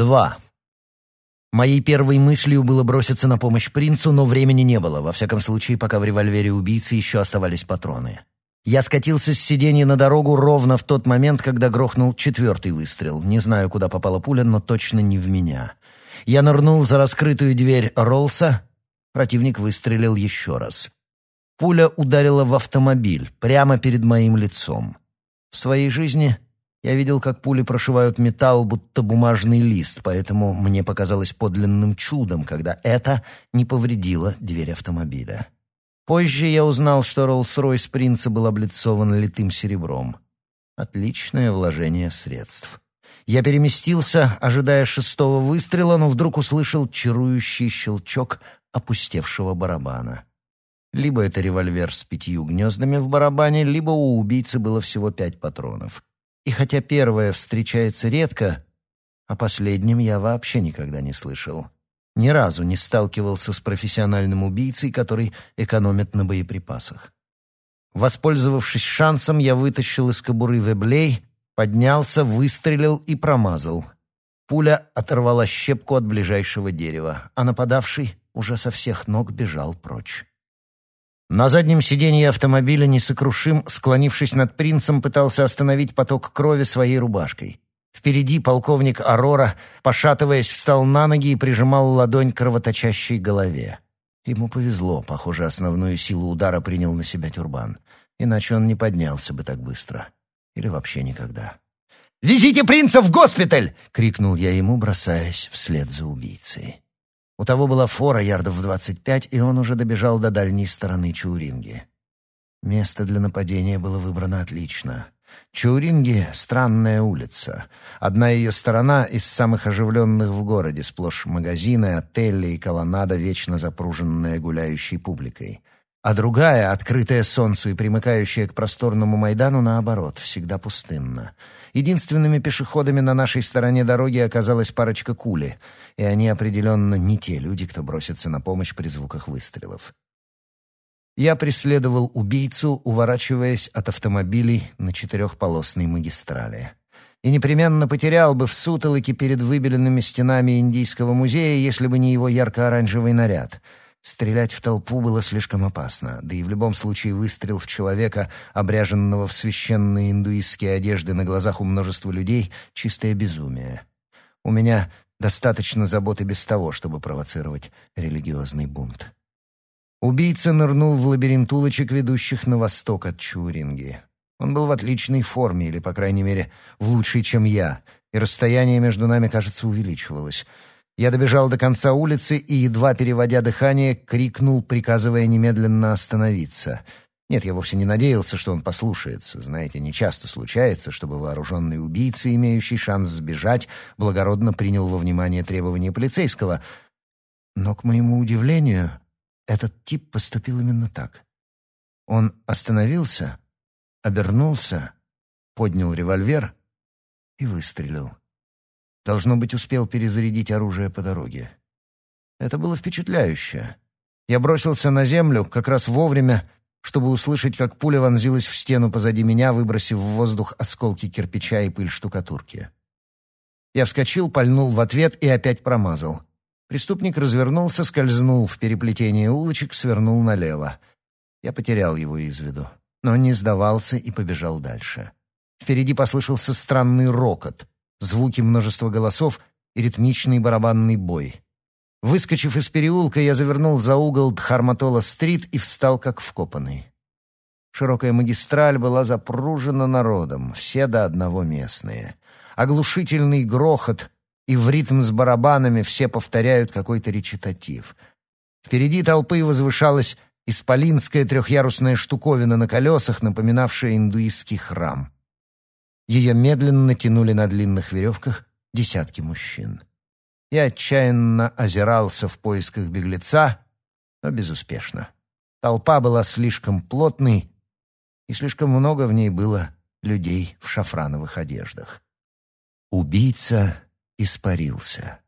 Два. Моей первой мыслью было броситься на помощь принцу, но времени не было, во всяком случае, пока в револьвере убийцы еще оставались патроны. Я скатился с сиденья на дорогу ровно в тот момент, когда грохнул четвертый выстрел. Не знаю, куда попала пуля, но точно не в меня. Я нырнул за раскрытую дверь Роллса. Противник выстрелил еще раз. Пуля ударила в автомобиль, прямо перед моим лицом. В своей жизни я видел, как пули прошивают металл, будто бумажный лист, поэтому мне показалось подлинным чудом, когда это не повредило дверь автомобиля. Позже я узнал, что Роллс-Ройс принца был облицован литым серебром. Отличное вложение средств. Я переместился, ожидая шестого выстрела, но вдруг услышал чарующий щелчок опустевшего барабана. Либо это револьвер с пятью гнездами в барабане, либо у убийцы было всего пять патронов. И хотя первое встречается редко, о последнем я вообще никогда не слышал. Ни разу не сталкивался с профессиональным убийцей, который экономит на боеприпасах. Воспользовавшись шансом, я вытащил из кобуры веблей, поднялся, выстрелил и промазал. Пуля оторвала щепку от ближайшего дерева, а нападавший уже со всех ног бежал прочь. На заднем сиденье автомобиля несокрушим, склонившись над принцем, пытался остановить поток крови своей рубашкой. Впереди полковник Арора, пошатываясь, встал на ноги и прижимал ладонь к кровоточащей голове. Ему повезло, похоже, основную силу удара принял на себя тюрбан. Иначе он не поднялся бы так быстро. Или вообще никогда. «Везите принца в госпиталь!» — крикнул я ему, бросаясь вслед за убийцей. У того была фора ярдов в двадцать пять, и он уже добежал до дальней стороны Чауринги. Место для нападения было выбрано отлично. Чауринги — странная улица. Одна ее сторона из самых оживленных в городе, сплошь магазины, отели и колоннада, вечно запруженная гуляющей публикой. А другая, открытая солнцу и примыкающая к просторному Майдану, наоборот, всегда пустынна. Единственными пешеходами на нашей стороне дороги оказалась парочка кули, и они определенно не те люди, кто бросится на помощь при звуках выстрелов. Я преследовал убийцу, уворачиваясь от автомобилей на четырехполосной магистрали. И непременно потерял бы в сутолоке перед выбеленными стенами Индийского музея, если бы не его ярко-оранжевый наряд — Стрелять в толпу было слишком опасно, да и в любом случае выстрел в человека, обряженного в священные индуистские одежды на глазах у множества людей, — чистое безумие. У меня достаточно заботы без того, чтобы провоцировать религиозный бунт. Убийца нырнул в лабиринт улочек, ведущих на восток от Чуринги. Он был в отличной форме, или, по крайней мере, в лучшей, чем я, и расстояние между нами, кажется, увеличивалось — я добежал до конца улицы и, едва переводя дыхание, крикнул, приказывая немедленно остановиться. Нет, я вовсе не надеялся, что он послушается. Знаете, нечасто случается, чтобы вооруженный убийца, имеющий шанс сбежать, благородно принял во внимание требования полицейского. Но, к моему удивлению, этот тип поступил именно так. Он остановился, обернулся, поднял револьвер и выстрелил. Должно быть, успел перезарядить оружие по дороге. Это было впечатляюще. Я бросился на землю как раз вовремя, чтобы услышать, как пуля вонзилась в стену позади меня, выбросив в воздух осколки кирпича и пыль штукатурки. Я вскочил, пальнул в ответ и опять промазал. Преступник развернулся, скользнул в переплетение улочек, свернул налево. Я потерял его из виду, но не сдавался и побежал дальше. Впереди послышался странный рокот звуки множества голосов и ритмичный барабанный бой. Выскочив из переулка, я завернул за угол Дхарматола-стрит и встал как вкопанный. Широкая магистраль была запружена народом, все до одного местные. Оглушительный грохот, и в ритм с барабанами все повторяют какой-то речитатив. Впереди толпы возвышалась исполинская трехъярусная штуковина на колесах, напоминавшая индуистский храм. Ее медленно тянули на длинных веревках десятки мужчин. Я отчаянно озирался в поисках беглеца, но безуспешно. Толпа была слишком плотной, и слишком много в ней было людей в шафрановых одеждах. Убийца испарился.